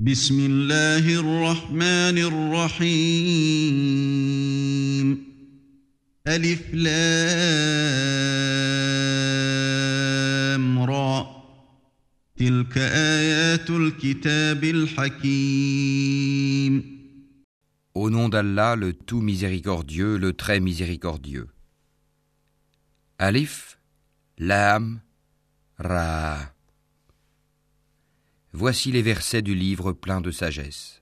بسم الله الرحمن الرحيم ألف لام را تلك آيات الكتاب الحكيم Au nom d'Allah, le tout miséricordieux, le très miséricordieux. Alif, Lam, Ra. Voici les versets du livre plein de sagesse.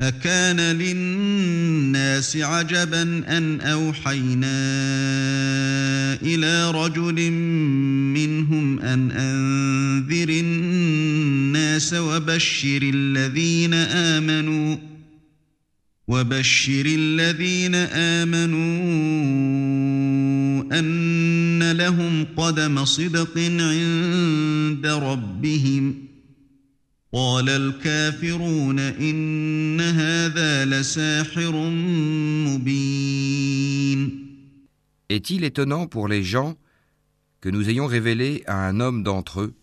أكان للناس عجبا أن أوحينا إلى رجل منهم أن أنذر الناس وبشر الذين آمنوا وبشر الذين آمنوا أن لهم قدم صدق عند ربهم قال الكافرون إن هذا لساحر مبين Est-il étonnant pour les gens que nous ayons révélé à un homme d'entre eux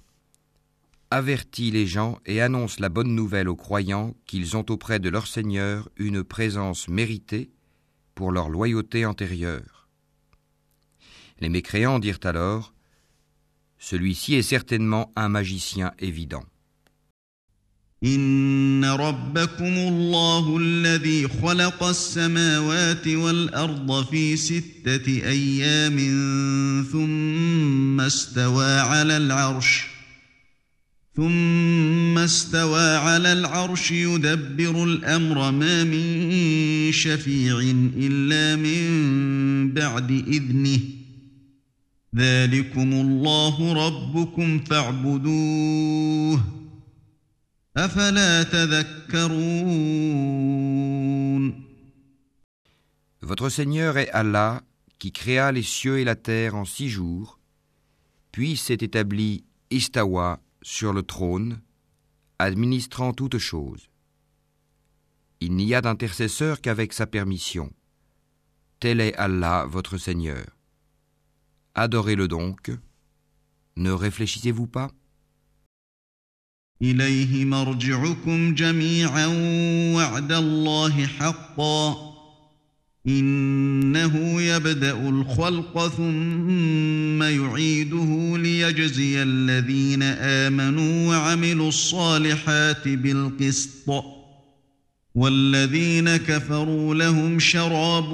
Avertis les gens et annonce la bonne nouvelle aux croyants qu'ils ont auprès de leur Seigneur une présence méritée pour leur loyauté antérieure. Les mécréants dirent alors Celui-ci est certainement un magicien évident. إن ربكم الله الذي خلق السماوات والأرض في ستة أيام ثم استوى على العرش ثم استوى على العرش يدبر الأمر ما من شفيع إلا من بعد إذنه ذلكم الله ربكم فاعبدوه أفلا تذكرون Votre Seigneur est Allah qui créa les cieux et la terre en six jours, puis s'est établi Istawa sur le trône, administrant toutes choses. Il n'y a d'intercesseur qu'avec sa permission. Tel est Allah, votre Seigneur. Adorez-le donc. Ne réfléchissez-vous pas إليه مرجعكم جميعا وعد الله حقا إنه يبدأ الخلق ثم يعيده ليجزي الذين آمنوا وعملوا الصالحات بالقسط والذين كفروا لهم شراب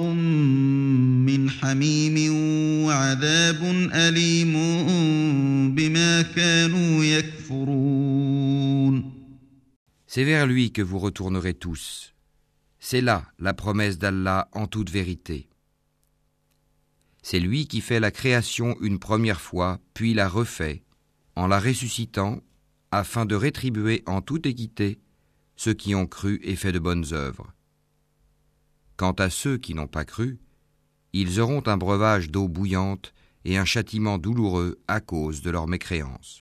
من حميم وعذاب أليم بما كانوا يكفرون C'est vers lui que vous retournerez tous. C'est là la promesse d'Allah en toute vérité. C'est lui qui fait la création une première fois, puis la refait, en la ressuscitant, afin de rétribuer en toute équité ceux qui ont cru et fait de bonnes œuvres. Quant à ceux qui n'ont pas cru, ils auront un breuvage d'eau bouillante et un châtiment douloureux à cause de leur mécréance.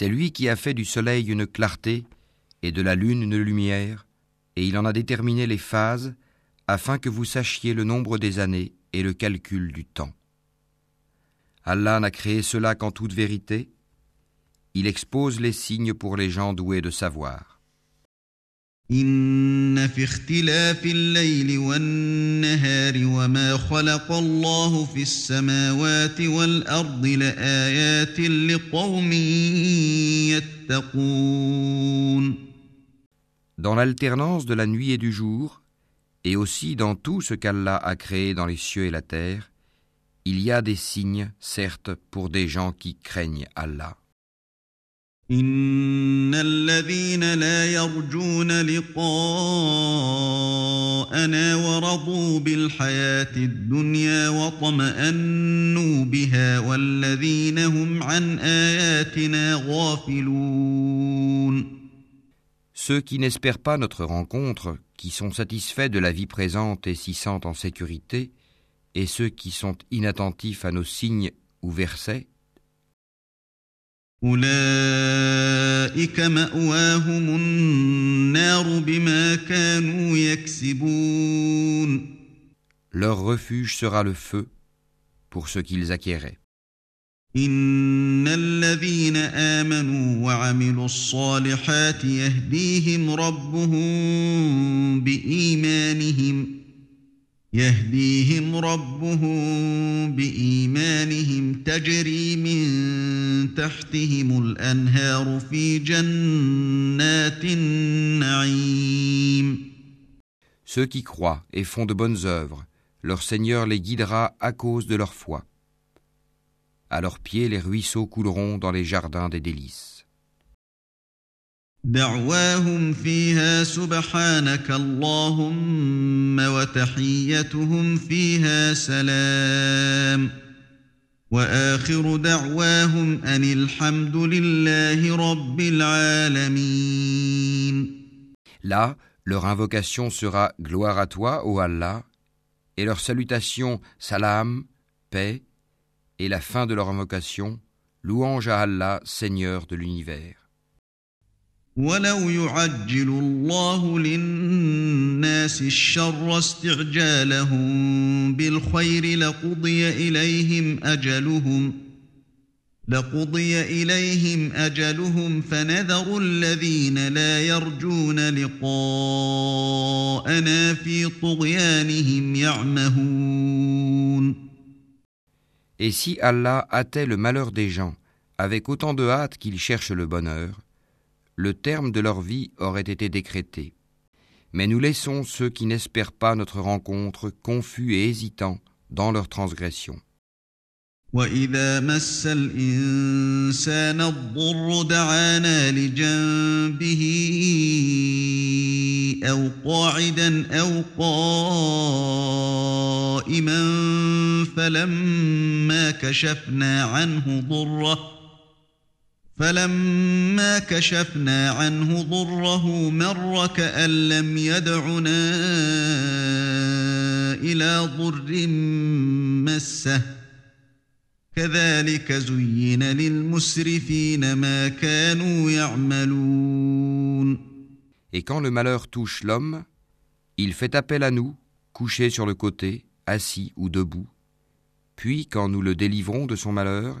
C'est lui qui a fait du soleil une clarté et de la lune une lumière, et il en a déterminé les phases afin que vous sachiez le nombre des années et le calcul du temps. Allah n'a créé cela qu'en toute vérité. Il expose les signes pour les gens doués de savoir. إن في اختلاف الليل والنهار وما خلق الله في السماوات والأرض لآيات لقوم يتقون Dans l'alternance de la nuit et du jour, et aussi dans tout ce qu'Allah a créé dans les cieux et la terre, il y a des signes, certes, pour des gens qui craignent Allah. إن الذين لا يرجون لقاءنا ورضوا بالحياة الدنيا واطمأنوا بها والذين هم عن آياتنا غافلون Ceux qui n'espèrent pas notre rencontre, qui sont satisfaits de la vie présente et s'y sentent en sécurité, et ceux qui sont inattentifs à nos signes ou versets, leur refuge sera le feu pour ce qu'ils acquéraient. إن الذين آمنوا وعملوا الصالحات يهديهم ربهم بإيمانهم يهديهم ربهم بإيمانهم تجري من تحتهم الأنهار في جنات النعيم Ceux qui croient et font de bonnes œuvres, leur Seigneur les guidera à cause de leur foi. À leurs pieds, les ruisseaux couleront dans les jardins des délices. Là, leur invocation sera gloire à toi, ô Allah, et leur salutation salam, paix, et la fin de leur invocation, louange à Allah, Seigneur de l'univers. ولو يعجل الله للناس الشر استعجالهم بالخير لقضي إليهم أجلهم لقضي إليهم أجلهم فنذر الذين لا يرجون لقاءنا في طغيانهم يعمهون. Et si Allah hâtait le malheur des gens avec autant de hâte qu'ils cherchent le bonheur, le terme de leur vie aurait été décrété. Mais nous laissons ceux qui n'espèrent pas notre rencontre confus et hésitants dans leur transgression. أو قاعدا أو قائما فلما كشفنا عنه ضره فلما كشفنا عنه ضره مر كأن لم يدعنا إلى ضر مسه كذلك زين للمسرفين ما كانوا يعملون Et quand le malheur touche l'homme, il fait appel à nous, couché sur le côté, assis ou debout. Puis, quand nous le délivrons de son malheur,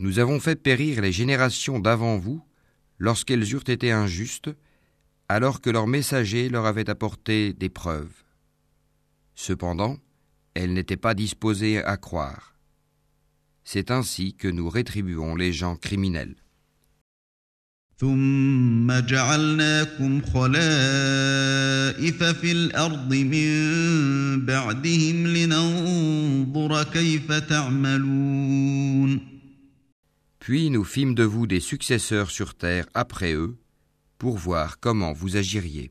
Nous avons fait périr les générations d'avant vous lorsqu'elles eurent été injustes, alors que leurs messagers leur avaient apporté des preuves. Cependant, elle n'était pas disposée à croire. C'est ainsi que nous rétribuons les gens criminels. Puis nous fîmes de vous des successeurs sur terre après eux, pour voir comment vous agiriez.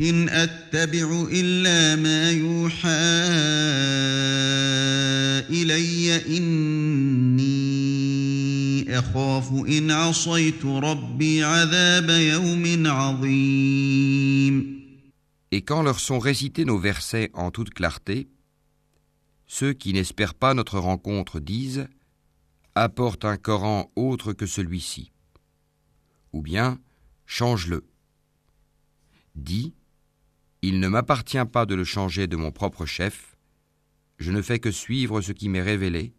إن أتبع إلا ما يوحى إلي إني أخاف إن عصيت ربي عذاب يوم عظيم Et quand leur sont récités nos versets en toute clarté, ceux qui n'espèrent pas notre rencontre disent Apporte un Coran autre que celui-ci. Ou bien change-le. Dis, il ne m'appartient pas de le changer de mon propre chef, je ne fais que suivre ce qui m'est révélé,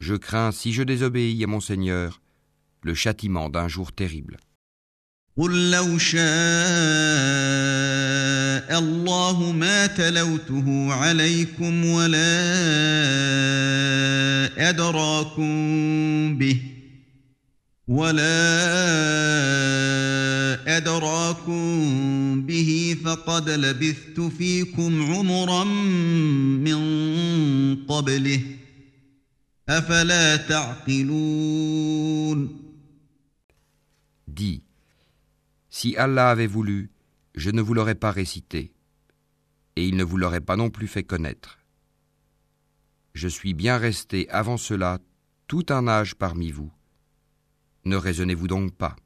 je crains, si je désobéis à mon Seigneur, le châtiment d'un jour terrible. قل لو شاء الله ما تلوته عليكم ولا أدراكم به ولا أدراكم به فقد لبثت فيكم عمرا من قبله أفلا تعقلون Dis, si Allah avait voulu, je ne vous l'aurais pas récité, et il ne vous l'aurait pas non plus fait connaître. Je suis bien resté avant cela tout un âge parmi vous. Ne raisonnez-vous donc pas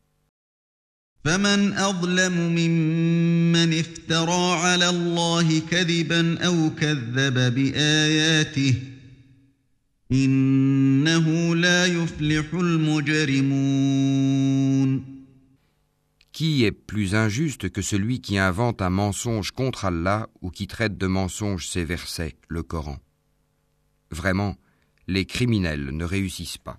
فمن أظلم ممن افترى على الله كذبا أو كذب بآياته إنه لا يفلح المجرمون Qui est plus injuste que celui qui invente un mensonge contre Allah ou qui traite de mensonge ces versets, le Coran Vraiment, les criminels ne réussissent pas.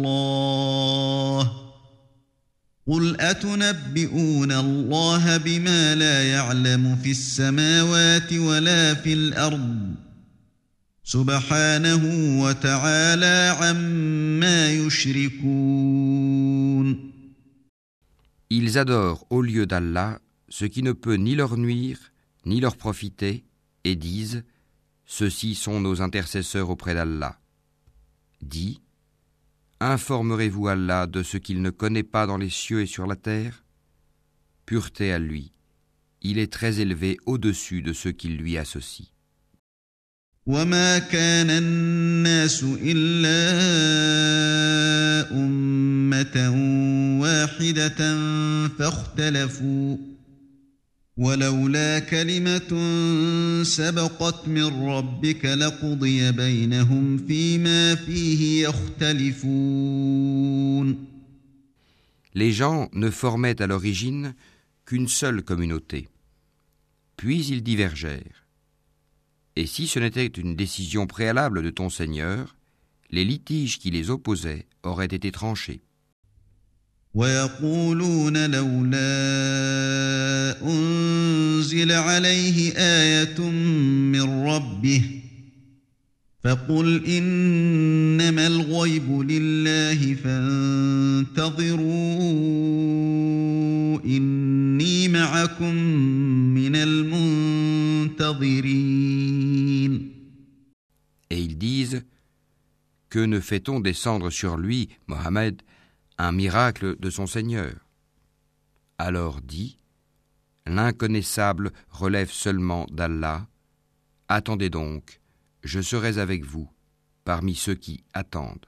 قل أتنبئون الله بما لا يعلم في السماوات ولا في الأرض سبحانه وتعالى عما يشركون Ils adorent au lieu d'Allah ce qui ne peut ni leur nuire, ni leur profiter, et disent Ceux-ci sont nos intercesseurs auprès d'Allah. Dis Informerez-vous Allah de ce qu'il ne connaît pas dans les cieux et sur la terre Pureté à lui. Il est très élevé au-dessus de ceux qui lui associent. وما كان الناس إلا أمة واحدة فاختلفوا ولولا كلمة سبقت من ربك لقضي بينهم فيما فيه يختلفون Les gens ne formaient à l'origine qu'une seule communauté. Puis ils divergèrent. Et si ce n'était une décision préalable de ton Seigneur, les litiges qui les opposaient auraient été tranchés. ويقولون لولا أنزل عليه آية من ربه فقل إنما الغيب لله فانتظروا إني معكم من المنتظرين. Et ils disent Que ne fait-on descendre sur lui, Mohammed, un miracle de son Seigneur Alors dit L'inconnaissable relève seulement d'Allah. Attendez donc, je serai avec vous, parmi ceux qui attendent.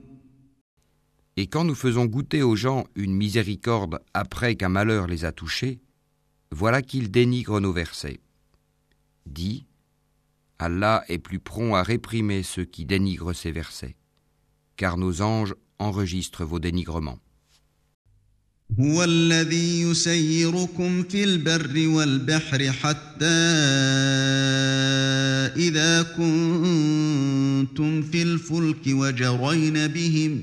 Et quand nous faisons goûter aux gens une miséricorde après qu'un malheur les a touchés, voilà qu'ils dénigrent nos versets. Dis, Allah est plus prompt à réprimer ceux qui dénigrent ces versets, car nos anges enregistrent vos dénigrements. هو الذي يسيركم في البر والبحر حتى إذا كنتم في الفلك وجرين بهم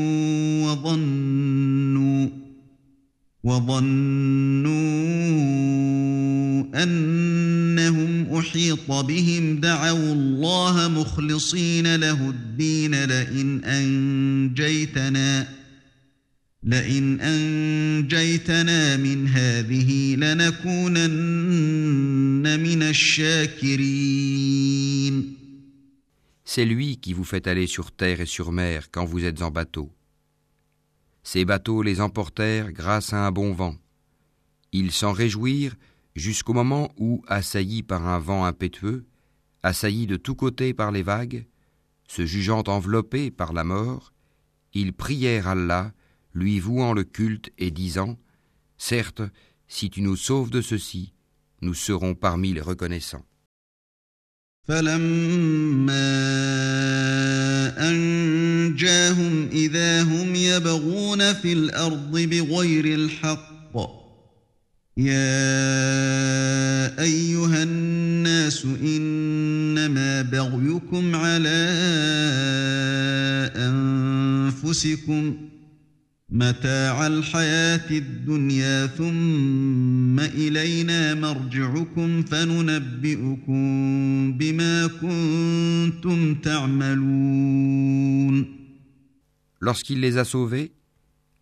وظنوا أنهم أحيط بهم دعوا الله مخلصين له الدين لئن أنجيتنا لئن أنجيتنا من هذه لنكونن من الشاكرين C'est lui qui vous fait aller sur terre et sur mer quand vous êtes en bateau. Ces bateaux les emportèrent grâce à un bon vent. Ils s'en réjouirent jusqu'au moment où, assaillis par un vent impétueux, assaillis de tous côtés par les vagues, se jugeant enveloppés par la mort, ils prièrent Allah, lui vouant le culte et disant Certes, si tu nous sauves de ceci, nous serons parmi les reconnaissants. فلما أنجاهم إذا هم يبغون في الأرض بغير الحق يا أيها الناس إنما بغيكم على أنفسكم متاع الحياة الدنيا ثم إلينا مرجعكم فننبئكم بما كنتم تعملون Lorsqu'il les a sauvés,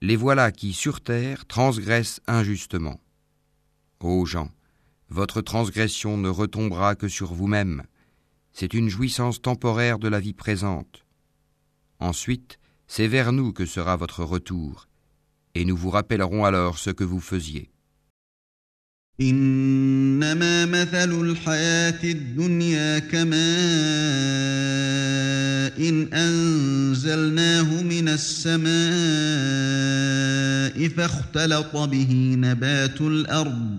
les voilà qui sur terre transgressent injustement. Ô gens, votre transgression ne retombera que sur vous-même. C'est une jouissance temporaire de la vie présente. Ensuite, c'est vers nous que sera votre retour, et nous vous rappellerons alors ce que vous faisiez. إنما مثل الحياة الدنيا كماء إن أنزلناه من السماء فاختلط به نبات الأرض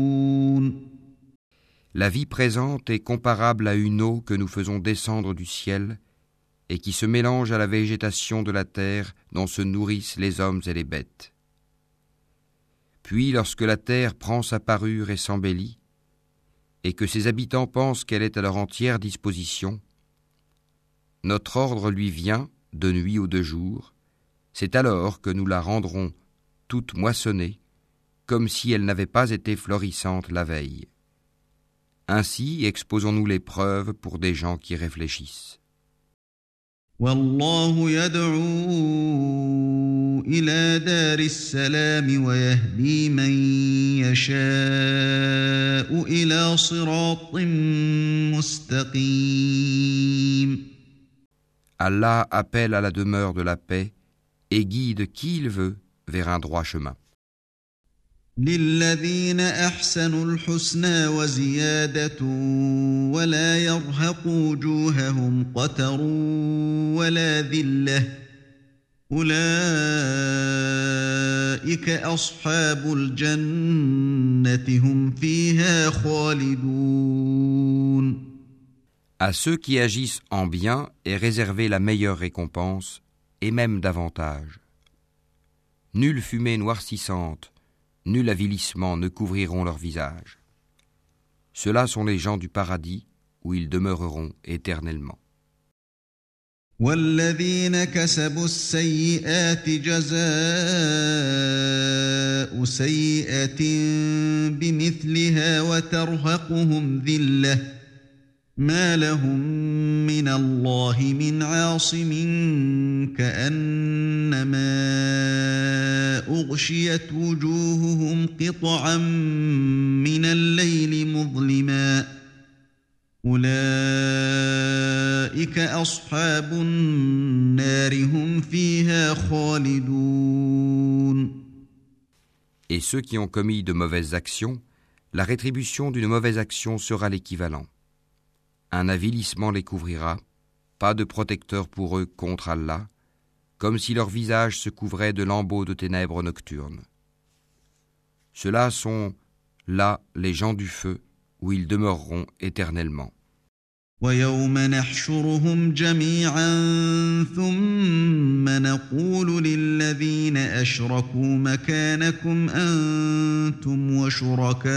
La vie présente est comparable à une eau que nous faisons descendre du ciel et qui se mélange à la végétation de la terre dont se nourrissent les hommes et les bêtes. Puis lorsque la terre prend sa parure et s'embellit, et que ses habitants pensent qu'elle est à leur entière disposition, notre ordre lui vient, de nuit ou de jour, c'est alors que nous la rendrons toute moissonnée, comme si elle n'avait pas été florissante la veille. Ainsi exposons-nous les preuves pour des gens qui réfléchissent. والله يدعو إلى دار السلام ويهدي من يشاء إلى صراط مستقيم Allah appelle à la demeure de la paix et guide qui il veut vers un droit chemin. للذين أحسنوا الحسنى وزيادة ولا يرهق وجوههم قتر ولا ذلة أولئك أصحاب الجنة هم فيها خالدون À ceux qui agissent en bien est réservée la meilleure récompense, et même davantage. Nulle fumée noircissante, nul avilissement ne couvriront leur visage. Ceux-là sont les gens du paradis où ils demeureront éternellement. والذين كسبوا السيئات جزاء سيئة بمثلها وترهقهم ذلة ما لهم من الله من عاصم كأنما أغشيت وجوههم قطعا من الليل مظلما أولئك أصحاب النار هم فيها خالدون Et ceux qui ont commis de mauvaises actions, la rétribution d'une mauvaise action sera l'équivalent. Un avilissement les couvrira, pas de protecteur pour eux contre Allah, comme si leur visage se couvrait de lambeaux de ténèbres nocturnes. Ceux-là sont là les gens du feu, où ils demeureront éternellement. ويوم نحشرهم جميعا ثم نقول للذين أشركوا مكانكم أنتم وشركاؤكم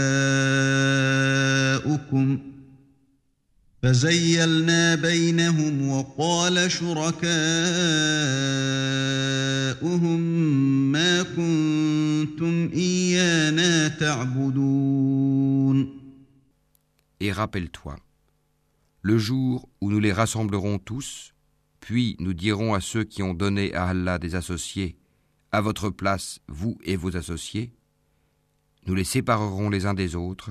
فزيلنا بينهم وقال شركاؤهم ما كنتم إيانا تعبدون Et rappelle-toi, le jour où nous les rassemblerons tous, puis nous dirons à ceux qui ont donné à Allah des associés, à votre place, vous et vos associés, nous les séparerons les uns des autres,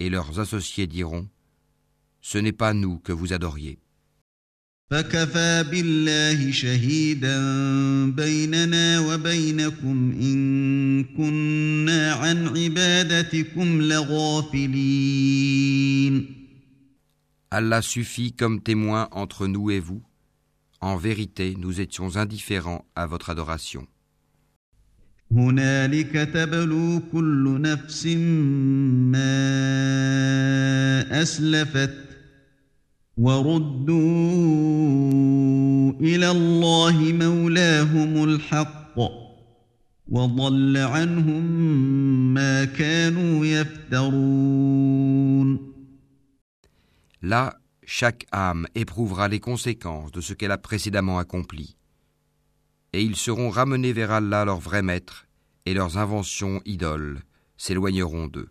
et leurs associés diront, Ce n'est pas nous que vous adoriez. فكفى بالله شهيدا بيننا وبينكم إن كنا عن عبادتكم لغافلين Allah suffit comme témoin entre nous et vous. En vérité, nous étions indifférents à votre adoration. هنالك تبلو كل نفس ما أسلفت وردوا إلى الله مولاهم الحق وضل عنهم ما كانوا يفترون Là, chaque âme éprouvera les conséquences de ce qu'elle a précédemment accompli. Et ils seront ramenés vers Allah leur vrai maître, et leurs inventions idoles s'éloigneront d'eux.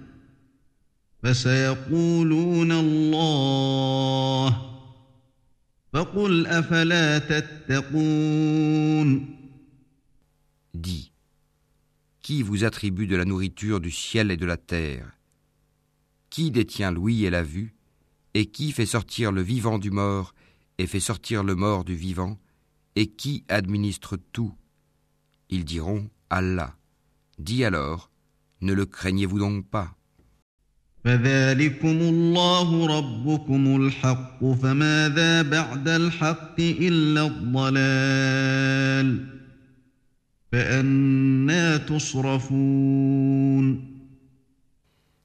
فسيقولون الله فقل أفلا تتقون Dis, qui vous attribue de la nourriture du ciel et de la terre Qui détient l'ouïe et la vue Et qui fait sortir le vivant du mort et fait sortir le mort du vivant Et qui administre tout Ils diront Allah. Dis alors, ne le craignez-vous donc pas فذلكم الله ربكم الحق فماذا بعد الحق إلا الضلال فأنا تصرفون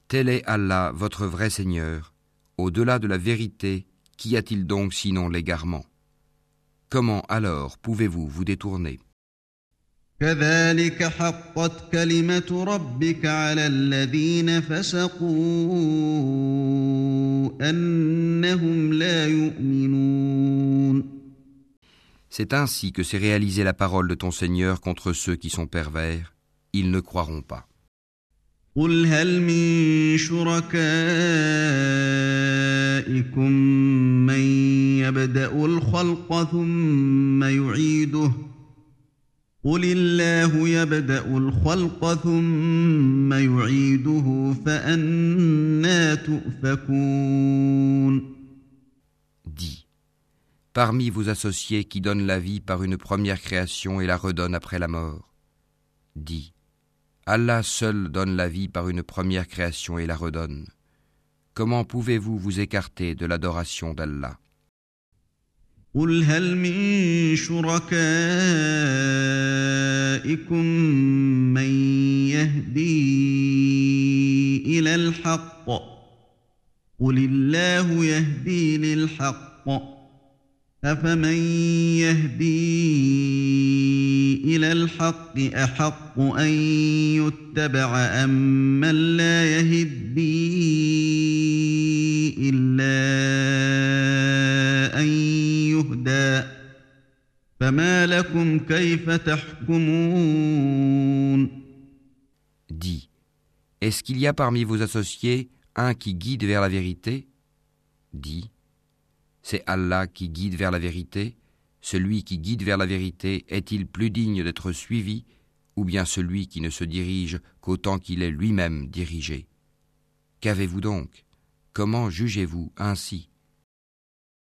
Tel est Allah, votre vrai Seigneur. Au-delà de la vérité, qu'y a-t-il donc sinon l'égarement Comment alors pouvez-vous vous détourner كذلك حقت كلمة ربك على الذين فسقوا أنهم لا يؤمنون C'est ainsi que s'est réalisée la parole de ton Seigneur contre ceux qui sont pervers. Ils ne croiront pas. قل هل من شركائكم من يبدأ الخلق ثم يعيده قل الله يبدأ الخلق ثم يعيده فأنا تؤفكون Dis, parmi vos associés qui donnent la vie par une première création et la redonnent après la mort, Dis, Allah seul donne la vie par une première création et la redonne. Comment pouvez-vous vous écarter de l'adoration d'Allah قل هل من شركائكم من يهدي إلى الحق قل الله يهدي للحق أفمن يهدي إلى الحق أحق أن يتبع أم من لا يهدي إلا أن يهدى فما لكم كيف تحكمون Dis, est-ce qu'il y a parmi vos associés un qui guide vers la vérité Dis, c'est Allah qui guide vers la vérité Celui qui guide vers la vérité est-il plus digne d'être suivi ou bien celui qui ne se dirige qu'autant qu'il est lui-même dirigé Qu'avez-vous donc Comment jugez-vous ainsi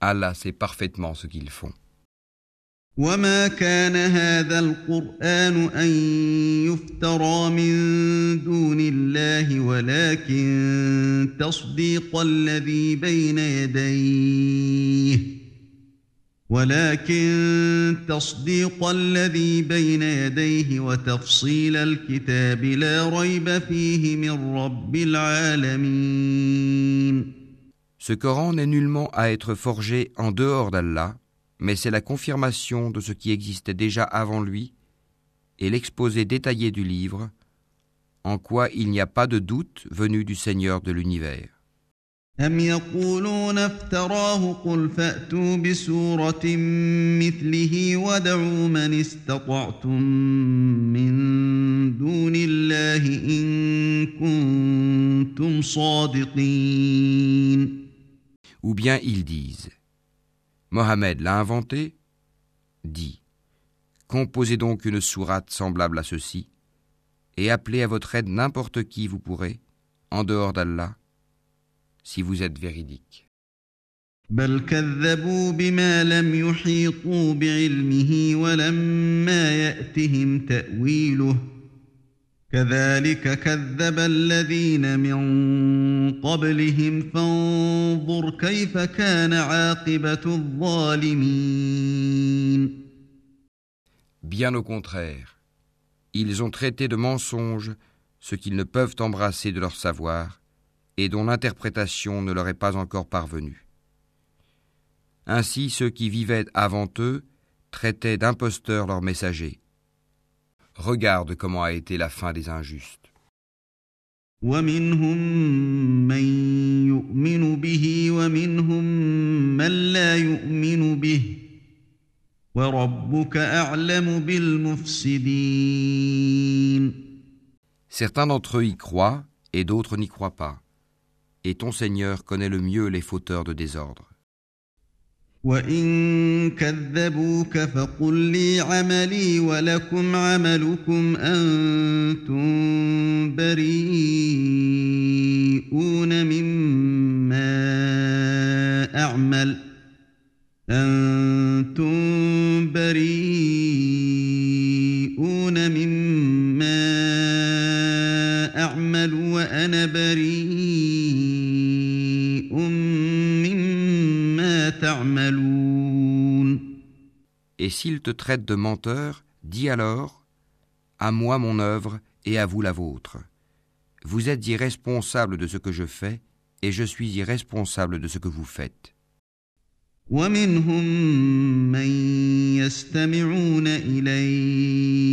Allah sait parfaitement ce qu'ils font. وما كان هذا القرآن أن يفترى من دون الله ولكن تصديق الذي بين يديه ولكن تصديق الذي بين يديه وتفصيل الكتاب لا ريب فيه من رب العالمين Ce Coran n'est nullement à être forgé en dehors d'Allah, mais c'est la confirmation de ce qui existait déjà avant lui et l'exposé détaillé du livre, en quoi il n'y a pas de doute venu du Seigneur de l'univers. أم يقولون افتراه قل فأتوا بسورة مثله ودعوا من استطعتم من دون الله إن كنتم صادقين Ou bien ils disent Mohammed l'a inventé Dit Composez donc une sourate semblable à ceci, et appelez à votre aide n'importe qui vous pourrez, en dehors d'Allah, si vous êtes véridique. بل كذبوا بما لم يحيطوا بعلمه ولما يأتهم تأويله كذلك كذب الذين من قبلهم فانظر كيف كان عاقبة الظالمين Bien au contraire, ils ont traité de mensonges ce qu'ils ne peuvent embrasser de leur savoir et dont l'interprétation ne leur est pas encore parvenue. Ainsi ceux qui vivaient avant eux traitaient d'imposteurs leurs messagers. Regarde comment a été la fin des injustes. ومنهم من يؤمن به ومنهم من لا يؤمن به وربك أعلم بالمفسدين Certains d'entre eux y croient et d'autres n'y croient pas. Et ton Seigneur connaît le mieux les fauteurs de désordre. وإن كذبوك فقل لي عملي ولكم عملكم أنتم بريئون مما أعمل أنتم بريئون مما أعمل وأنا بريء Et s'ils te traitent de menteur, dis alors À moi mon œuvre et à vous la vôtre. Vous êtes irresponsable de ce que je fais, et je suis irresponsable de ce que vous faites. ومنهم من يستمعون إليك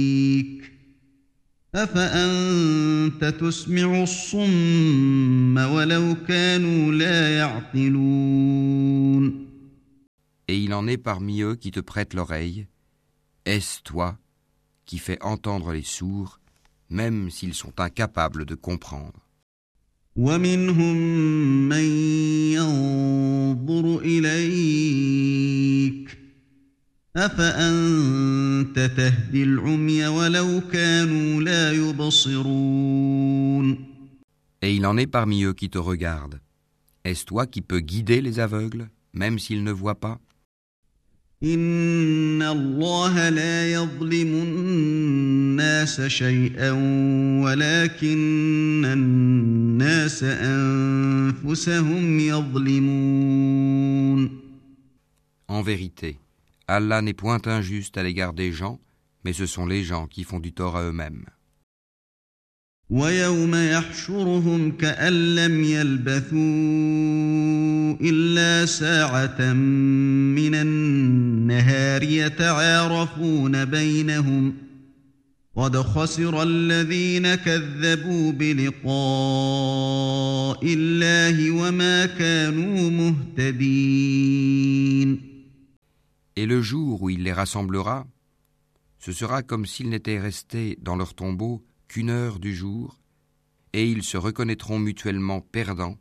أفأنت تسمع الصم ولو كانوا لا يعقلون et il en est parmi eux qui te prêtent l'oreille. Est-ce toi qui fais entendre les sourds, même s'ils sont incapables de comprendre? Et il en est parmi eux qui te regardent. Est-ce toi qui peux guider les aveugles, même s'ils ne voient pas? إن الله لا يظلم الناس شيئا ولكن الناس أنفسهم يظلمون En vérité, Allah n'est point injuste à l'égard des gens, mais ce sont les gens qui font du tort à eux-mêmes. ويوم يحشرهم كأن لم يلبثوا إلا ساعة من النهار يتعارفون بينهم قد خسر الذين كذبوا بلقاء الله وما كانوا مهتدين Et le jour où il les rassemblera, ce sera comme s'ils n'étaient restés dans leur tombeau qu'une heure du jour, et ils se reconnaîtront mutuellement perdants,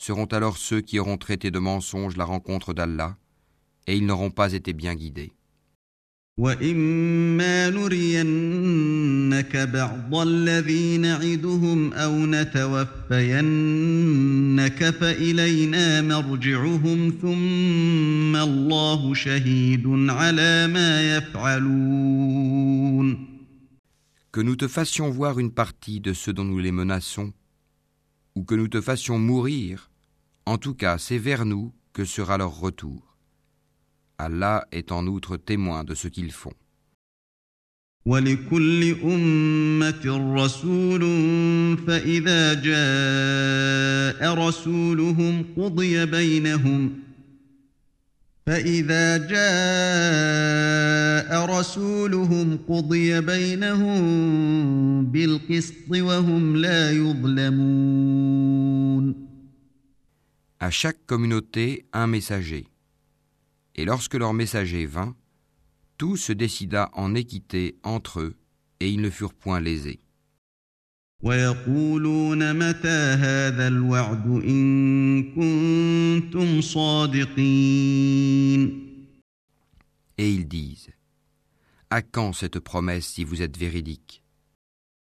seront alors ceux qui auront traité de mensonge la rencontre d'Allah, et ils n'auront pas été bien guidés. وإما نرينك بعض الذي نعدهم أو نتوفينك فإلينا مرجعهم ثم الله شهيد على ما يفعلون Que nous te fassions voir une partie de ceux dont nous les menaçons, ou que nous te fassions mourir, en tout cas c'est vers nous que sera leur retour. Allah est en outre témoin de ce qu'ils font. ولكل أمة رسول فإذا جاء رسولهم قضي بينهم فإذا جاء رسولهم قضي بينهم بالقسط وهم لا يظلمون à chaque communauté un messager. Et lorsque leur messager vint, tout se décida en équité entre eux, et ils ne furent point lésés. Et ils disent, À quand cette promesse si vous êtes véridique?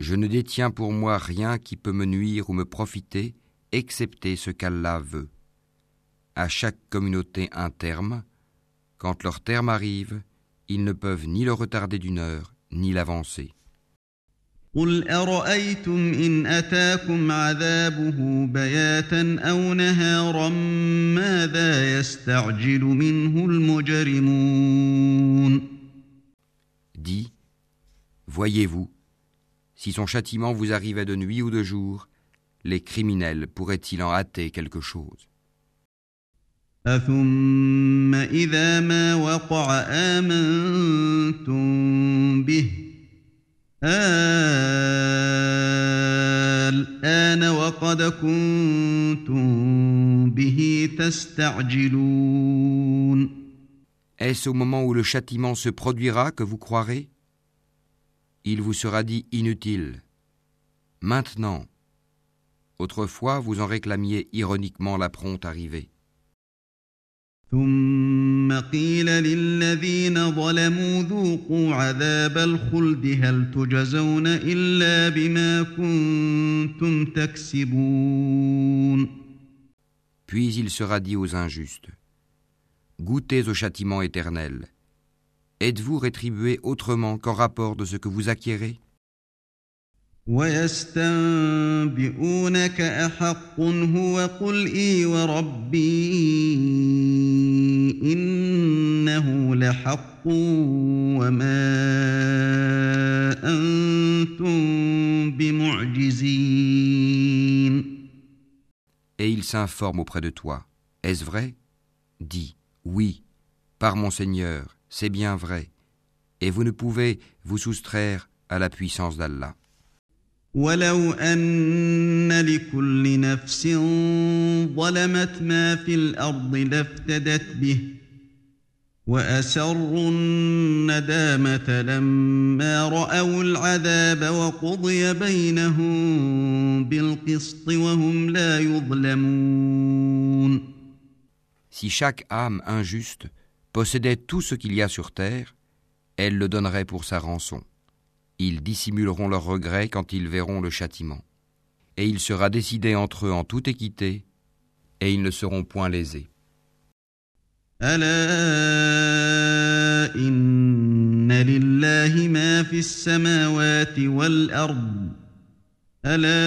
Je ne détiens pour moi rien qui peut me nuire ou me profiter, excepté ce qu'Allah veut. À chaque communauté un terme. Quand leur terme arrive, ils ne peuvent ni le retarder d'une heure, ni l'avancer. قل أرأيتم إن أتاكم عذابه بياتا أو نهارا ماذا يستعجل منه المجرمون Dis Voyez-vous, si son châtiment vous arrivait de nuit ou de jour, les criminels pourraient-ils en hâter quelque chose? Est-ce au moment où le châtiment se produira que vous croirez? il vous sera dit inutile. Maintenant, autrefois vous en réclamiez ironiquement la prompte arrivée. Puis il sera dit aux injustes, goûtez au châtiment éternel. Êtes-vous rétribués autrement qu'en rapport de ce que vous acquérez ويستنبئونك أحق هو قل إي وربي إنه لحق وما أنتم بمعجزين Et il s'informe auprès de toi. Est-ce vrai Dis, oui, par mon Seigneur, c'est bien vrai, et vous ne pouvez vous soustraire à la puissance d'Allah. ولو أن لكل نفس ظلمت ما في الأرض لافتدت به وأسروا الندامة لما رأوا العذاب وقضي بينهم بالقسط وهم لا يظلمون Si chaque âme injuste possédait tout ce qu'il y a sur terre, elle le donnerait pour sa rançon. Ils dissimuleront leurs regrets quand ils verront le châtiment. Et il sera décidé entre eux en toute équité, et ils ne seront point lésés. ألا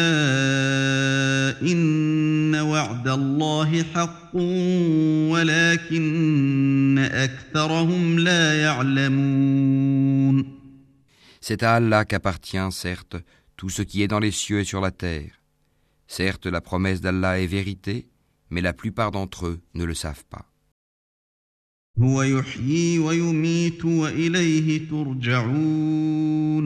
إن وعد الله حق ولكن أكثرهم لا يعلمون C'est à Allah qu'appartient, certes, tout ce qui est dans les cieux et sur la terre. Certes, la promesse d'Allah est vérité, mais la plupart d'entre eux ne le savent pas. هو يحيي ويميت وإليه ترجعون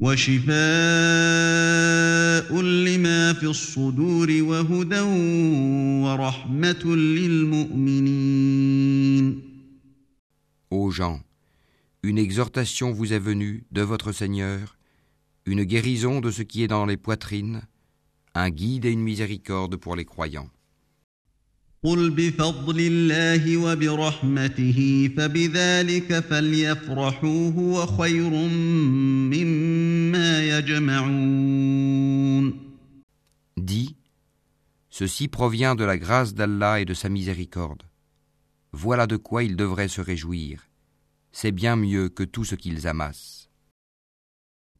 وشفاء لما في الصدور وهدى ورحمة للمؤمنين Ô gens, une exhortation vous est venue de votre Seigneur, une guérison de ce qui est dans les poitrines, un guide et une miséricorde pour les croyants. قل بفضل الله وبرحمته فبذلك فليفرحوا هو خير مما يجمعون Dis, ceci provient de la grâce d'Allah et de sa miséricorde. Voilà de quoi ils devraient se réjouir. C'est bien mieux que tout ce qu'ils amassent.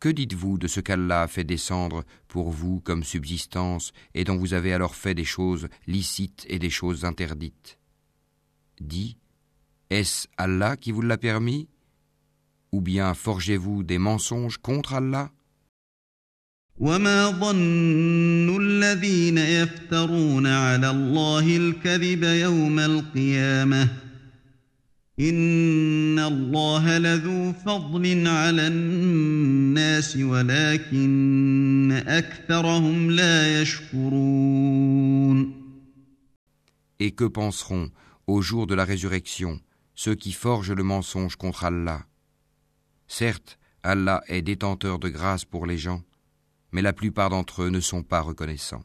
Que dites-vous de ce qu'Allah a fait descendre pour vous comme subsistance et dont vous avez alors fait des choses licites et des choses interdites Dis, est-ce Allah qui vous l'a permis Ou bien forgez-vous des mensonges contre Allah وما ظن الذين يفترون على الله الكذب يوم القيامة إن الله لذو فضل على الناس ولكن أكثرهم لا يشكرون Et que penseront, au jour de la résurrection, ceux qui forgent le mensonge contre Allah Certes, Allah est détenteur de grâce pour les gens, mais la plupart d'entre eux ne sont pas reconnaissants.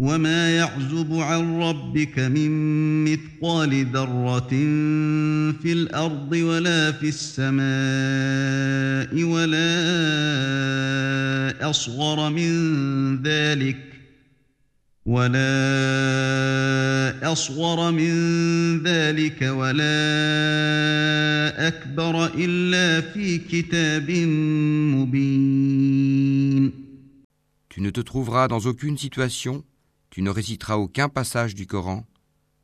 وما يعزب عن ربك من مثقال ذرة في الأرض ولا في السماء ولا أصغر من ذلك ولا أصغر من ذلك ولا أكبر إلا في كتاب مبين Tu ne te trouveras dans aucune situation, tu ne réciteras aucun passage du Coran,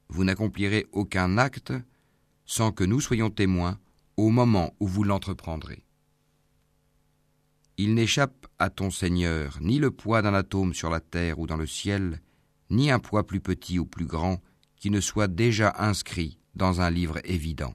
vous n'accomplirez aucun acte sans que nous soyons témoins au moment où vous l'entreprendrez. Il n'échappe à ton Seigneur ni le poids d'un atome sur la terre ou dans le ciel, ni un poids plus petit ou plus grand qui ne soit déjà inscrit dans un livre évident.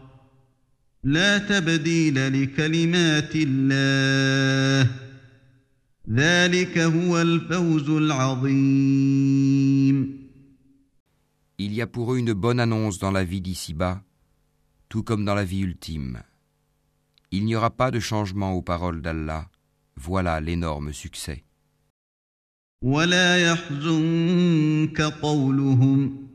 لا تبديل لكلمات الله ذلك هو الفوز العظيم Il y a pour eux une bonne annonce dans la vie d'ici-bas, tout comme dans la vie ultime. Il n'y aura pas de changement aux paroles d'Allah. Voilà l'énorme succès. ولا يحزنك قولهم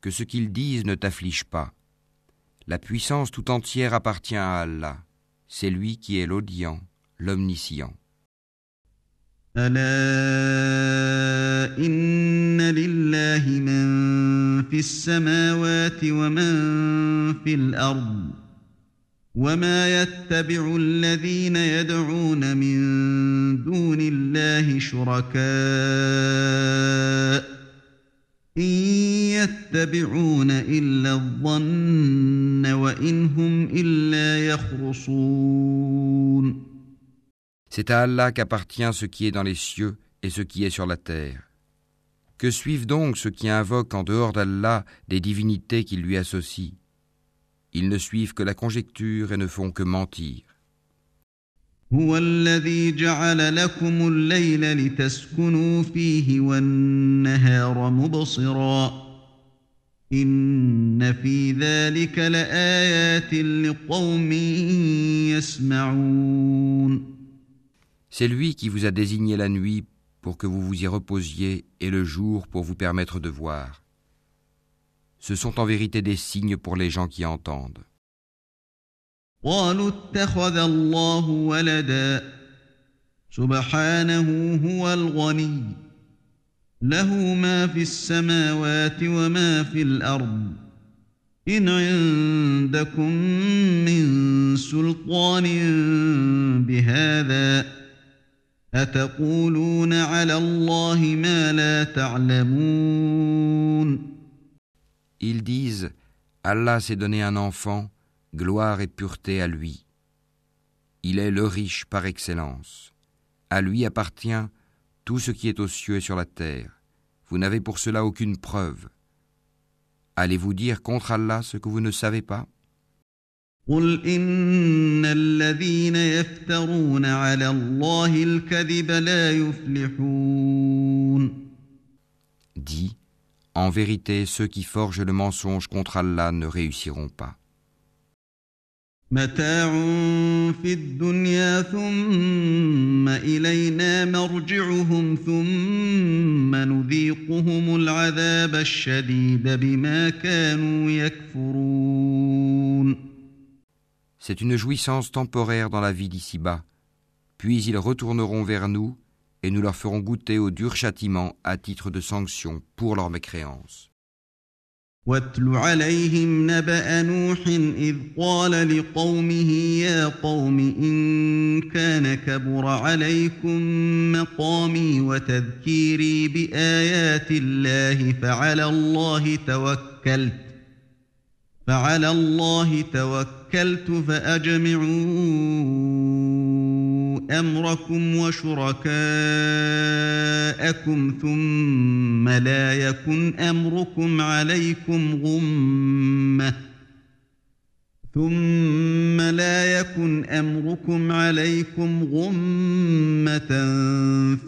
Que ce qu'ils disent ne t'afflige pas. La puissance tout entière appartient à Allah. C'est lui qui est l'audient, l'omniscient. وما يتبع الذين يدعون من دون الله شركاء إن يتبعون إلا الظن وإن هم إلا يخرصون C'est à Allah qu'appartient ce qui est dans les cieux et ce qui est sur la terre. Que suivent donc ceux qui invoquent en dehors d'Allah des divinités qui lui associent ils ne suivent que la conjecture et ne font que mentir. C'est lui qui vous a désigné la nuit pour que vous vous y reposiez et le jour pour vous permettre de voir. Ce sont en vérité des signes pour les gens qui entendent. قالوا اتخذ الله ولدا. سبحانه هو الغني. له ما في السماوات وما في الأرض. إن عندكم من سلطان بهذا أتقولون على الله ما لا تعلمون؟ Ils disent Allah s'est donné un enfant, gloire et pureté à lui. Il est le riche par excellence. À lui appartient tout ce qui est aux cieux et sur la terre. Vous n'avez pour cela aucune preuve. Allez-vous dire contre Allah ce que vous ne savez pas? Dis, en vérité, ceux qui forgent le mensonge contre Allah ne réussiront pas. C'est une jouissance temporaire dans la vie d'ici-bas, puis ils retourneront vers nous et nous leur ferons goûter au dur châtiment à titre de sanction pour leur mécréance. واتل عليهم نبأ نوح إذ قال لقومه يا قوم إن كان كبر عليكم مقامي وتذكيري بآيات الله فعلى الله توكلت فعلى الله توكلت فأجمعوا أمركم وشركاءكم ثم لا يكن أمركم عليكم غمة. ثم لا يكن أمركم عليكم غمة.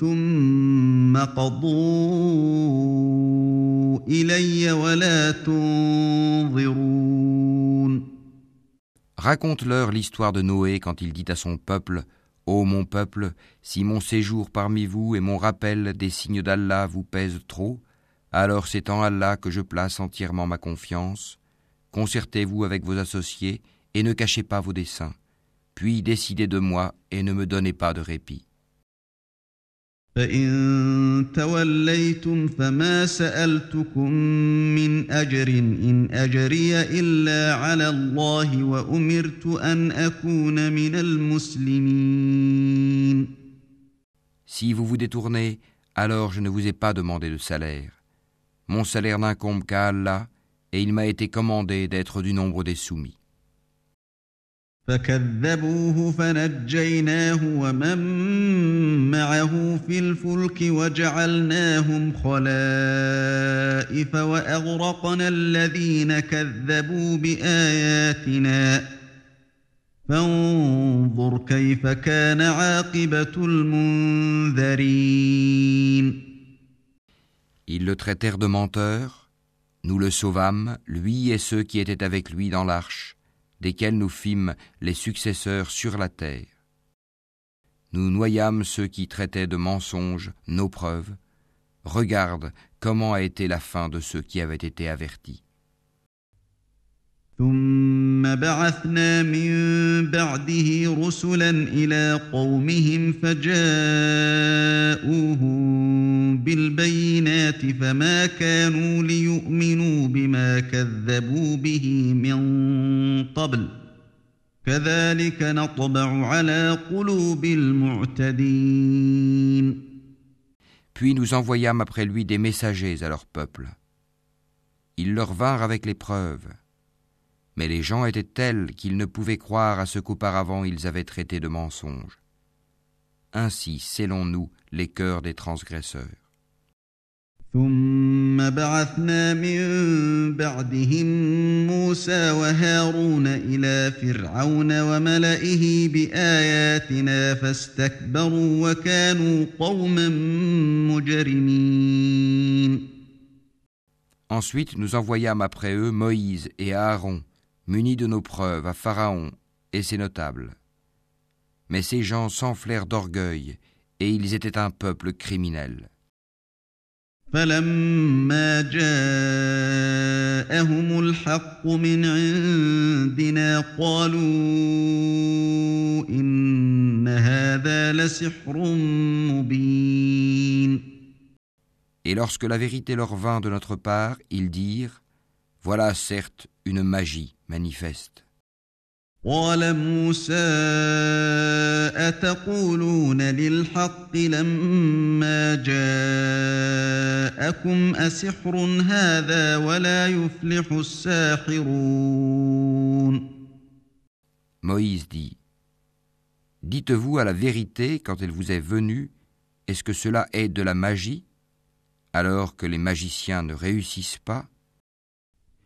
ثم قضوا إلي ولا تنظرون. Raconte-leur l'histoire de Noé quand il dit à son peuple Ô mon peuple, si mon séjour parmi vous et mon rappel des signes d'Allah vous pèsent trop, alors c'est en Allah que je place entièrement ma confiance. Concertez-vous avec vos associés et ne cachez pas vos desseins. Puis décidez de moi et ne me donnez pas de répit. Si vous vous détournez, alors je ne vous ai pas demandé de salaire. Mon salaire n'incombe qu'à Allah, et il m'a été commandé d'être du nombre des soumis. فكذبوه فنجيناه ومن معه في الفلك وجعلناهم خلائف وأغرقنا الذين كذبوا بآياتنا. فانظر كيف كان عاقبة المنذرين. Ils le traitèrent de menteur, nous le sauvâmes, lui et ceux qui étaient avec lui dans l'arche. Desquels nous fîmes les successeurs sur la terre. Nous noyâmes ceux qui traitaient de mensonges nos preuves. Regarde comment a été la fin de ceux qui avaient été avertis. ثم بعثنا من بعده رسلا إلى قومهم فجاءوهم بالبينات فما كانوا ليؤمنوا بما كذبوا به من قبل كذلك نطبع على قلوب المعتدين Puis nous envoyâmes après lui des messagers à leur peuple. Ils leur vinrent avec les preuves. Mais les gens étaient tels qu'ils ne pouvaient croire à ce qu'auparavant ils avaient traité de mensonges. Ainsi scellons-nous les cœurs des transgresseurs. ثم بعثنا من بعدهم موسى وهارون إلى فرعون وملئه بآياتنا فاستكبروا وكانوا قوما مجرمين Ensuite, nous envoyâmes après eux Moïse et Aaron, munis de nos preuves, à Pharaon et ses notables. Mais ces gens s'enflèrent d'orgueil, et ils étaient un peuple criminel. فلما جاءهم الحق من عندنا قالوا إن هذا لسحر مبين Et lorsque la vérité leur vint de notre part, ils dirent Voilà certes une magie manifeste. قال موسى أتقولون للحق لما جاءكم أسحر هذا ولا يفلح الساحرون Moïse dit Dites-vous à la vérité quand elle vous est venue, est-ce que cela est de la magie, alors que les magiciens ne réussissent pas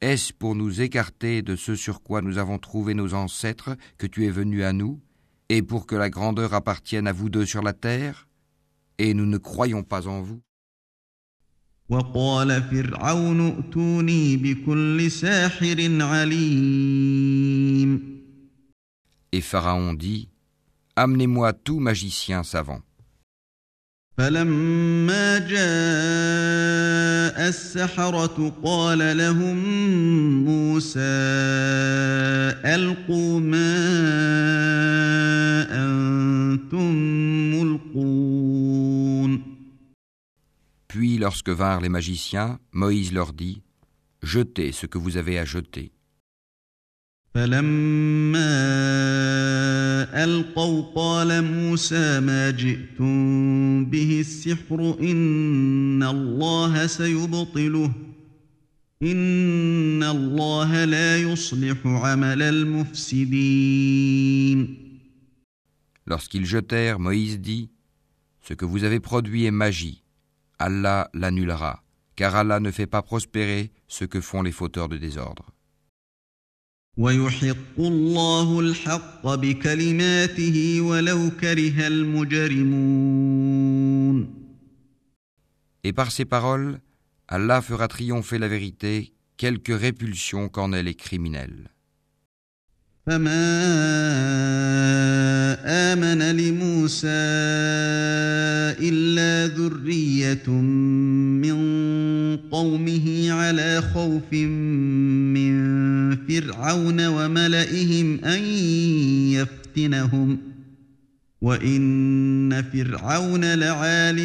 Est-ce pour nous écarter de ce sur quoi nous avons trouvé nos ancêtres que tu es venu à nous, et pour que la grandeur appartienne à vous deux sur la terre? Et nous ne croyons pas en vous. Et Pharaon dit, Amenez-moi tout magicien savant. فلما جاء السحرة قال لهم موسى ألقوا ما أنتم ملقون Puis lorsque vinrent les magiciens, Moïse leur dit, Jetez ce que vous avez à jeter. فلما ألقوا قال موسى ما جئتم به السحر إن الله سيبطله إن الله لا يصلح عمل المفسدين Lorsqu'ils jetèrent, Moïse dit Ce que vous avez produit est magie. Allah l'annulera, car Allah ne fait pas prospérer ce que font les fauteurs de désordre. ويحق الله الحق بكلماته ولو كره المجرمون Et par ces paroles, Allah fera triompher la vérité, quelque répulsion qu'en elle est criminelle. فما آمن لموسى إلا ذرية من قومه على خوف من فرعون وملئهم أن يفتنهم وإن فرعون لعال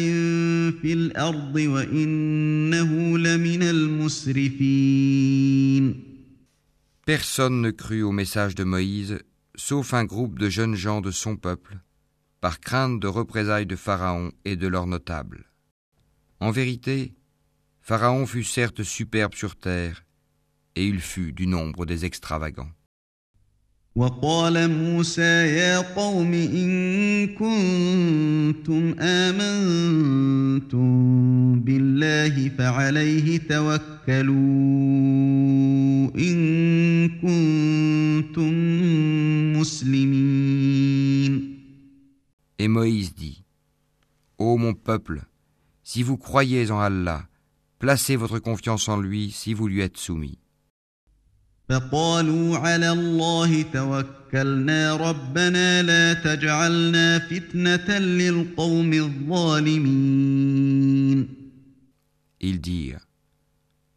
في الأرض وإنه لمن المسرفين Personne ne crut au message de Moïse, sauf un groupe de jeunes gens de son peuple, par crainte de représailles de Pharaon et de leurs notables. En vérité, Pharaon fut certes superbe sur terre, et il fut du nombre des extravagants. وقال موسى يا قوم إن كنتم آمنتم بالله فعليه توكلوا إن كنتم مسلمين Et Moïse dit Ô mon peuple, si vous croyez en Allah, placez votre confiance en lui si vous lui êtes soumis. فقالوا على الله توكلنا ربنا لا تجعلنا فتنة للقوم الظالمين Ils dirent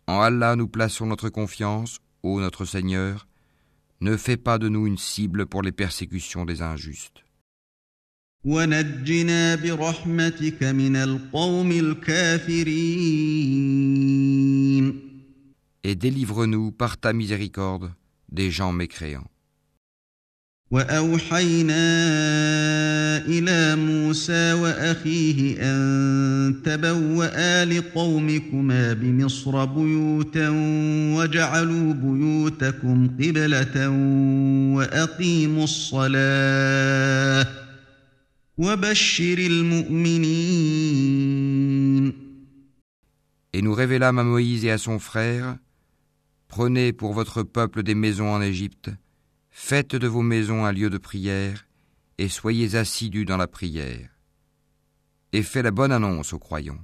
En Allah nous plaçons notre confiance, ô notre Seigneur, ne fais pas de nous une cible pour les persécutions des injustes. ونجنا برحمتك من القوم الكافرين Et délivre-nous par ta miséricorde des gens mécréants. وأوحينا إلى موسى وأخيه أن تبوأ لقومكما بمصر بيوتا وجعلوا بيوتكم قبلة وأقيموا الصلاة Et nous révélâmes à Moïse et à son frère Prenez pour votre peuple des maisons en Égypte, faites de vos maisons un lieu de prière, et soyez assidus dans la prière. Et fais la bonne annonce aux croyants.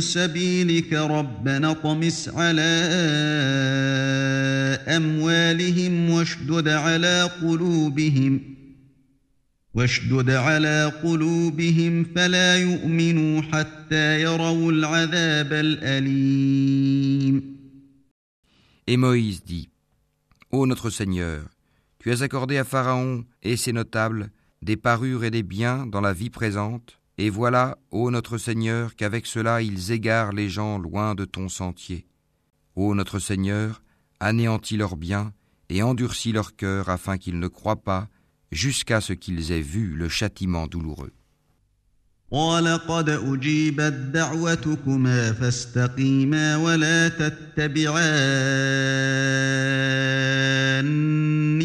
سبيلك ربنا طمس على أموالهم واشدد على قلوبهم واشدد على قلوبهم فلا يؤمنوا حتى يروا العذاب الأليم Et Moïse dit Ô notre Seigneur, tu as accordé à Pharaon et ses notables des parures et des biens dans la vie présente, et voilà, ô notre Seigneur, qu'avec cela ils égarent les gens loin de ton sentier. Ô notre Seigneur, anéantis leurs biens et endurcis leur cœur afin qu'ils ne croient pas jusqu'à ce qu'ils aient vu le châtiment douloureux. قال قد أجيبت دعوتكما فاستقيما ولا تتبعان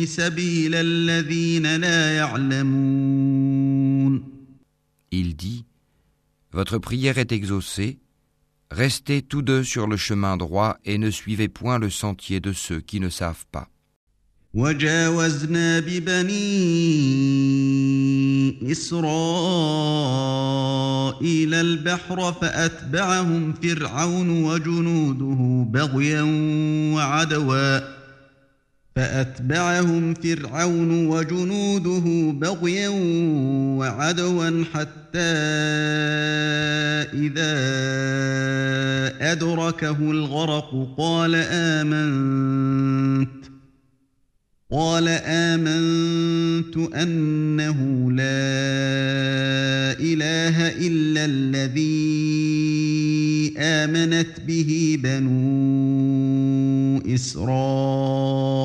سبيل الذين لا يعلمون Il dit Votre prière est exaucée, restez tous deux sur le chemin droit et ne suivez point le sentier de ceux qui ne savent pas. وجاوزنا ببني إسرائيل البحر فأتبعهم فرعون وجنوده بغيا وعدوا فأتبعهم فرعون وجنوده بغيا وعدوا حتى إذا أدركه الغرق قال آمنت. قال آمنت أنه لا إله إلا الذي آمنت به بنو إسرائيل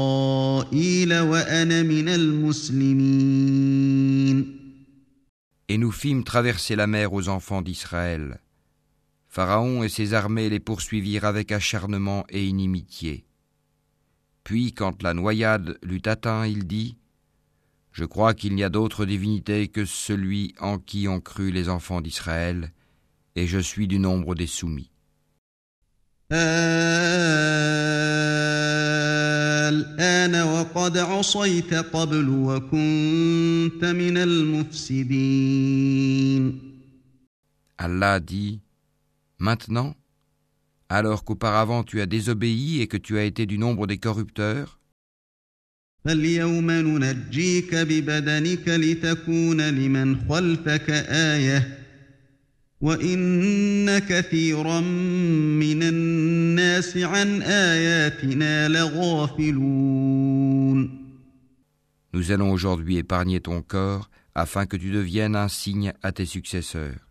وأنا من المسلمين Et nous fîmes traverser la mer aux enfants d'Israël. Pharaon et ses armées les poursuivirent avec acharnement et inimitié. Puis, quand la noyade l'eut atteint, il dit Je crois qu'il n'y a d'autre divinité que celui en qui ont cru les enfants d'Israël, et je suis du nombre des soumis. Allah dit Maintenant, alors qu'auparavant tu as désobéi et que tu as été du nombre des corrupteurs, Nous allons aujourd'hui épargner ton corps afin que tu deviennes un signe à tes successeurs.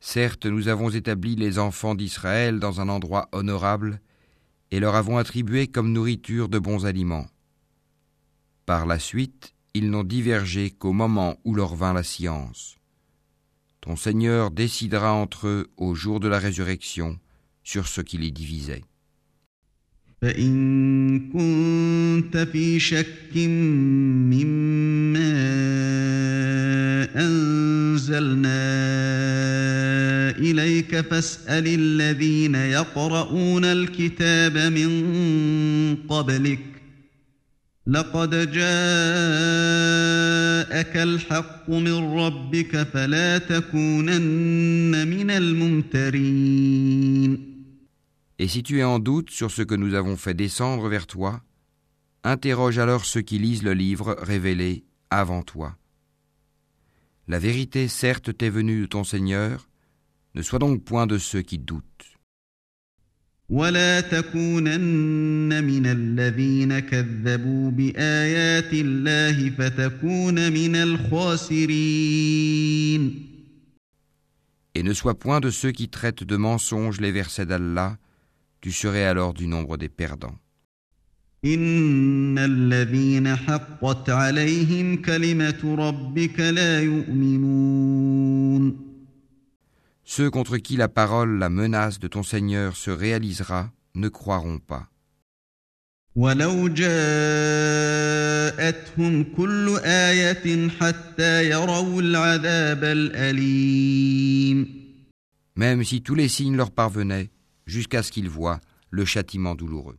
Certes, nous avons établi les enfants d'Israël dans un endroit honorable et leur avons attribué comme nourriture de bons aliments. Par la suite, ils n'ont divergé qu'au moment où leur vint la science. Ton Seigneur décidera entre eux au jour de la résurrection sur ce qui les divisait. إليك فاسأل الذين يقرؤون الكتاب من قبلك لقد جاءك الحق من ربك فلا تكونن من الممترين Et si tu es en doute sur ce que nous avons fait descendre vers toi, interroge alors ceux qui lisent le livre révélé avant toi. La vérité certes t'est venue de ton Seigneur, ne sois donc point de ceux qui doutent. Et ne sois point de ceux qui traitent de mensonges les versets d'Allah, tu serais alors du nombre des perdants. Ceux contre qui la parole, la menace de ton Seigneur se réalisera, ne croiront pas. Même si tous les signes leur parvenaient, jusqu'à ce qu'ils voient le châtiment douloureux.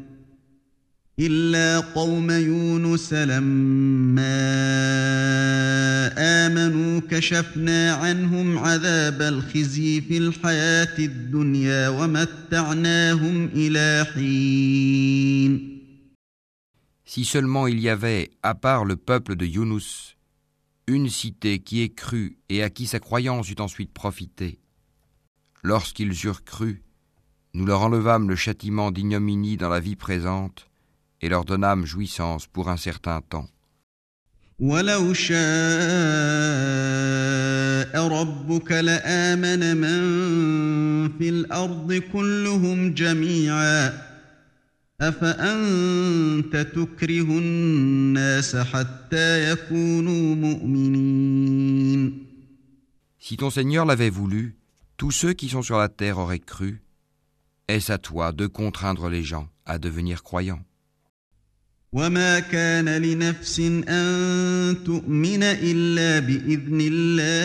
إلا قوم يونس لما آمنوا كشفنا عنهم عذاب الخزي في الحياة الدنيا ومتعناهم إلى حين Si seulement il y avait, à part le peuple de Yunus, une cité qui ait cru et à qui sa croyance eut ensuite profité. Lorsqu'ils eurent cru, nous leur enlevâmes le châtiment d'ignominie dans la vie présente et leur donnâmes jouissance pour un certain temps. Si ton Seigneur l'avait voulu, tous ceux qui sont sur la terre auraient cru. Est-ce à toi de contraindre les gens à devenir croyants? وما كان لنفس أن تؤمن إلا بإذن الله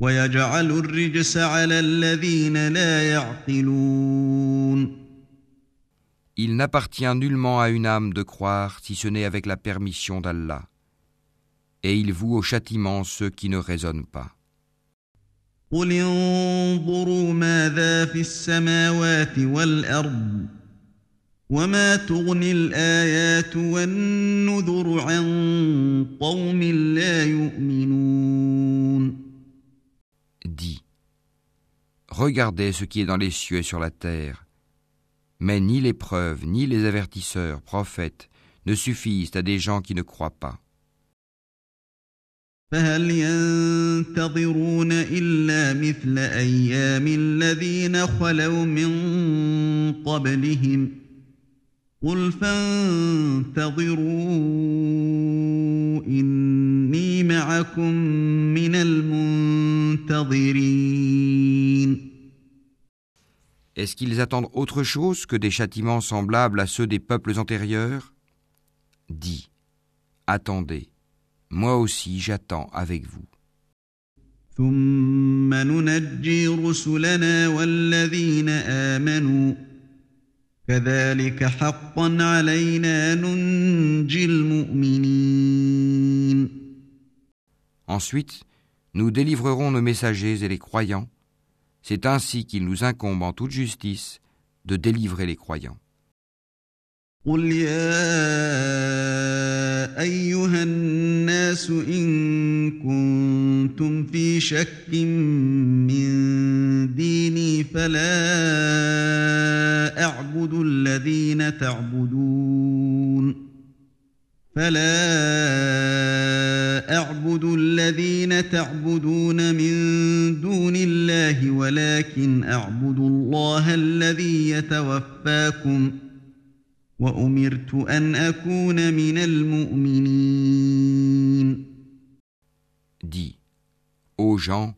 ويجعل الرجس على الذين لا يعقلون Il n'appartient nullement à une âme de croire si ce n'est avec la permission d'Allah. Et il voue au châtiment ceux qui ne raisonnent pas. قل انظروا ماذا في السماوات والأرض وما تغني الآيات والنذر عن قوم لا يؤمنون Dis, regardez ce qui est dans les cieux et sur la terre, mais ni les preuves, ni les avertisseurs, prophètes, ne suffisent à des gens qui ne croient pas. فهل ينتظرون إلا مثل أيام الذين خلوا من قبلهم قل فانتظروا إني معكم من المنتظرين Est-ce qu'ils attendent autre chose que des châtiments semblables à ceux des peuples antérieurs Dis, attendez, moi aussi j'attends avec vous. ثم ننجي رسلنا والذين آمنوا Ensuite, nous délivrerons nos messagers et les croyants. C'est ainsi qu'il nous incombe en toute justice de délivrer les croyants. قل يا أيها الناس إن كنتم في شك من ديني فلا أعبد الذين تعبدون فلا أعبد الذين تعبدون من دون الله ولكن أعبد الله الذي يتوفاكم ۖ وأمرت أن أكون من المؤمنين. Dis, ô gens,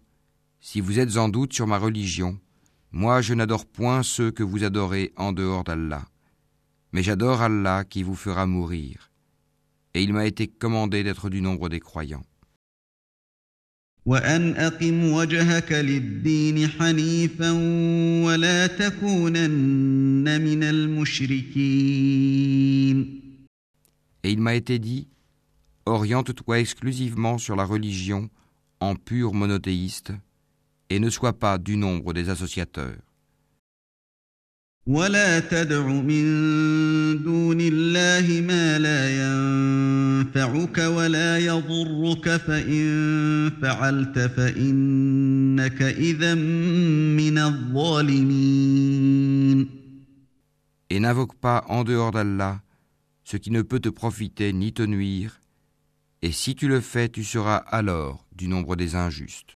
si vous êtes en doute sur ma religion, moi je n'adore point ceux que vous adorez en dehors d'Allah, mais j'adore Allah qui vous fera mourir, et il m'a été commandé d'être du nombre des croyants. وأن أقم وجهك للدين حنيفا ولا تكونن من المشركين Et il m'a été dit, oriente-toi exclusivement sur la religion en pur monothéiste, et ne sois pas du nombre des associateurs. ولا تدع من دون الله ما لا ينفعك ولا يضرك فإن فعلت فإنك إذا من الظالمين Et n'invoque pas en dehors d'Allah ce qui ne peut te profiter ni te nuire, et si tu le fais, tu seras alors du nombre des injustes.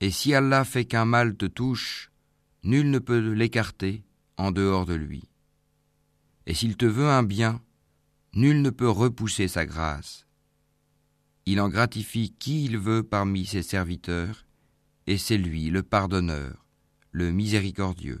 Et si Allah fait qu'un mal te touche, nul ne peut l'écarter en dehors de lui. Et s'il te veut un bien, nul ne peut repousser sa grâce. Il en gratifie qui il veut parmi ses serviteurs, et c'est lui le pardonneur, le miséricordieux.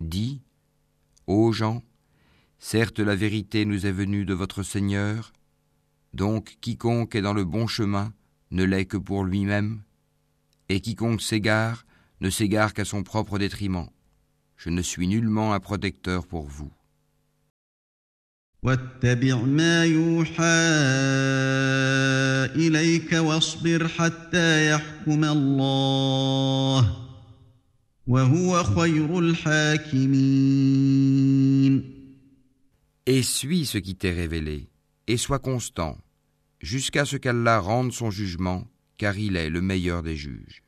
Dis, ô gens, certes la vérité nous est venue de votre Seigneur, donc quiconque est dans le bon chemin ne l'est que pour lui-même, et quiconque s'égare ne s'égare qu'à son propre détriment. Je ne suis nullement un protecteur pour vous. واتبع ما يوحى إليك واصبر حتى يحكم الله وهو خير الحاكمين Et suis ce qui t'est révélé, et sois constant, jusqu'à ce qu'Allah rende son jugement, car il est le meilleur des juges.